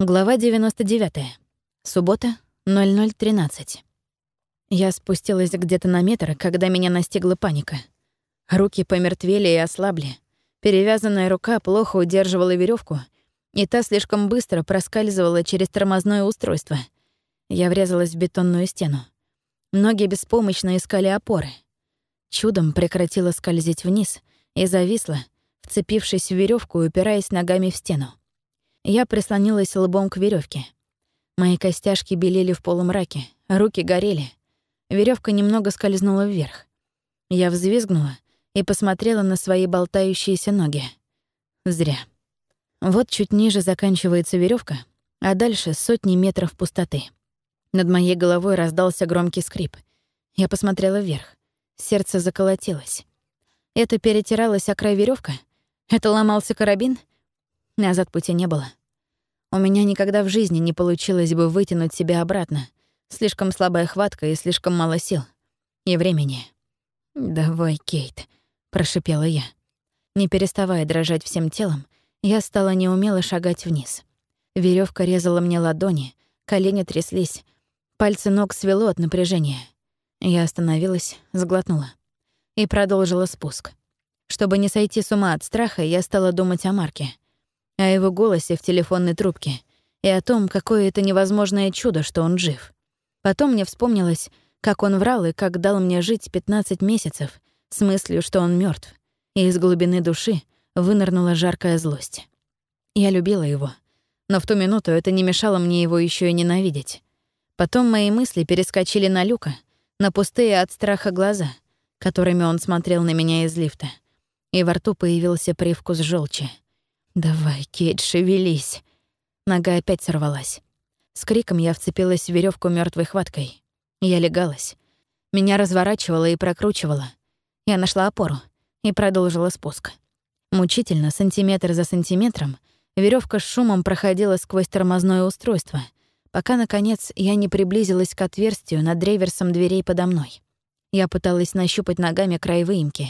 Глава 99. Суббота, 00.13. Я спустилась где-то на метр, когда меня настигла паника. Руки помертвели и ослабли. Перевязанная рука плохо удерживала веревку, и та слишком быстро проскальзывала через тормозное устройство. Я врезалась в бетонную стену. Ноги беспомощно искали опоры. Чудом прекратила скользить вниз и зависла, вцепившись в веревку и упираясь ногами в стену. Я прислонилась лбом к веревке. Мои костяшки белели в полумраке, руки горели. Веревка немного скользнула вверх. Я взвизгнула и посмотрела на свои болтающиеся ноги. Зря. Вот чуть ниже заканчивается веревка, а дальше сотни метров пустоты. Над моей головой раздался громкий скрип. Я посмотрела вверх. Сердце заколотилось. Это перетиралась о край веревка. Это ломался карабин. Назад пути не было. У меня никогда в жизни не получилось бы вытянуть себя обратно. Слишком слабая хватка и слишком мало сил. И времени. «Давай, Кейт», — прошипела я. Не переставая дрожать всем телом, я стала неумело шагать вниз. Веревка резала мне ладони, колени тряслись, пальцы ног свело от напряжения. Я остановилась, сглотнула и продолжила спуск. Чтобы не сойти с ума от страха, я стала думать о Марке — о его голосе в телефонной трубке и о том, какое это невозможное чудо, что он жив. Потом мне вспомнилось, как он врал и как дал мне жить 15 месяцев с мыслью, что он мертв, и из глубины души вынырнула жаркая злость. Я любила его, но в ту минуту это не мешало мне его еще и ненавидеть. Потом мои мысли перескочили на Люка, на пустые от страха глаза, которыми он смотрел на меня из лифта, и во рту появился привкус желчи. «Давай, Кейт, шевелись!» Нога опять сорвалась. С криком я вцепилась в веревку мертвой хваткой. Я легалась. Меня разворачивало и прокручивало. Я нашла опору и продолжила спуск. Мучительно, сантиметр за сантиметром, веревка с шумом проходила сквозь тормозное устройство, пока, наконец, я не приблизилась к отверстию над реверсом дверей подо мной. Я пыталась нащупать ногами край выемки.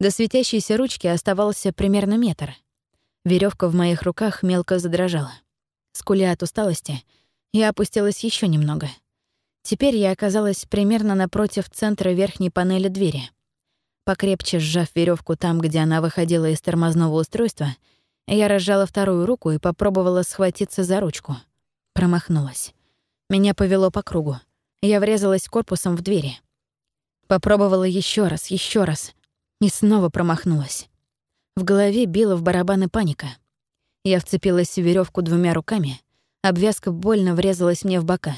До светящейся ручки оставался примерно метр — Веревка в моих руках мелко задрожала. Скуля от усталости, я опустилась еще немного. Теперь я оказалась примерно напротив центра верхней панели двери. Покрепче сжав веревку там, где она выходила из тормозного устройства, я разжала вторую руку и попробовала схватиться за ручку. Промахнулась. Меня повело по кругу. Я врезалась корпусом в двери. Попробовала еще раз, еще раз. И снова промахнулась. В голове била в барабаны паника. Я вцепилась в веревку двумя руками, обвязка больно врезалась мне в бока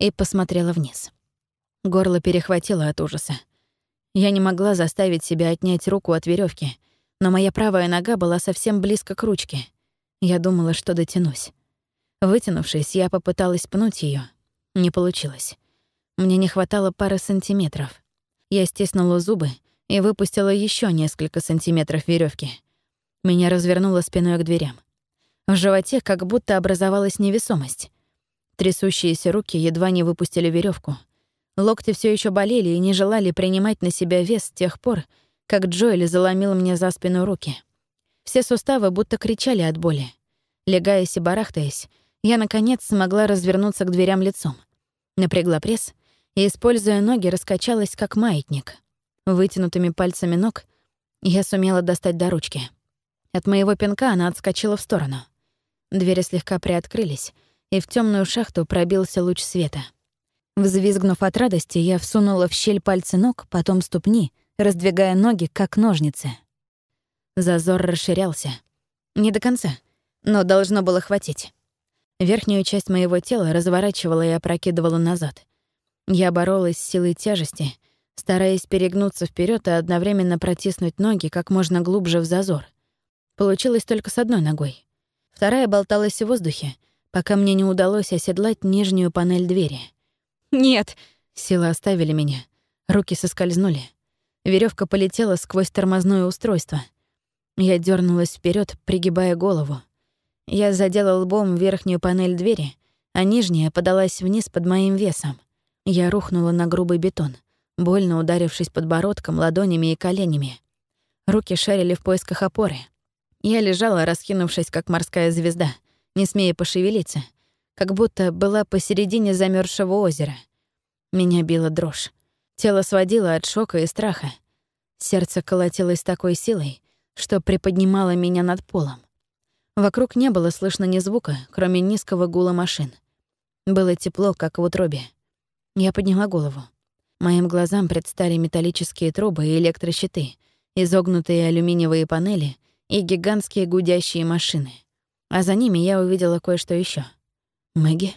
и посмотрела вниз. Горло перехватило от ужаса. Я не могла заставить себя отнять руку от веревки, но моя правая нога была совсем близко к ручке. Я думала, что дотянусь. Вытянувшись, я попыталась пнуть ее. Не получилось. Мне не хватало пары сантиметров. Я стиснула зубы и выпустила еще несколько сантиметров веревки. Меня развернуло спиной к дверям. В животе как будто образовалась невесомость. Трясущиеся руки едва не выпустили веревку. Локти все еще болели и не желали принимать на себя вес с тех пор, как Джоэль заломил мне за спину руки. Все суставы будто кричали от боли. Легаясь и барахтаясь, я, наконец, смогла развернуться к дверям лицом. Напрягла пресс и, используя ноги, раскачалась, как маятник — Вытянутыми пальцами ног я сумела достать до ручки. От моего пинка она отскочила в сторону. Двери слегка приоткрылись, и в темную шахту пробился луч света. Взвизгнув от радости, я всунула в щель пальцы ног, потом ступни, раздвигая ноги, как ножницы. Зазор расширялся. Не до конца, но должно было хватить. Верхнюю часть моего тела разворачивала и опрокидывала назад. Я боролась с силой тяжести — стараясь перегнуться вперед и одновременно протиснуть ноги как можно глубже в зазор. Получилось только с одной ногой. Вторая болталась в воздухе, пока мне не удалось оседлать нижнюю панель двери. «Нет!» — силы оставили меня. Руки соскользнули. Веревка полетела сквозь тормозное устройство. Я дернулась вперед, пригибая голову. Я задела лбом верхнюю панель двери, а нижняя подалась вниз под моим весом. Я рухнула на грубый бетон — больно ударившись подбородком, ладонями и коленями. Руки шарили в поисках опоры. Я лежала, раскинувшись, как морская звезда, не смея пошевелиться, как будто была посередине замерзшего озера. Меня била дрожь. Тело сводило от шока и страха. Сердце колотилось такой силой, что приподнимало меня над полом. Вокруг не было слышно ни звука, кроме низкого гула машин. Было тепло, как в утробе. Я подняла голову. Моим глазам предстали металлические трубы и электрощиты, изогнутые алюминиевые панели и гигантские гудящие машины. А за ними я увидела кое-что еще. Мэгги?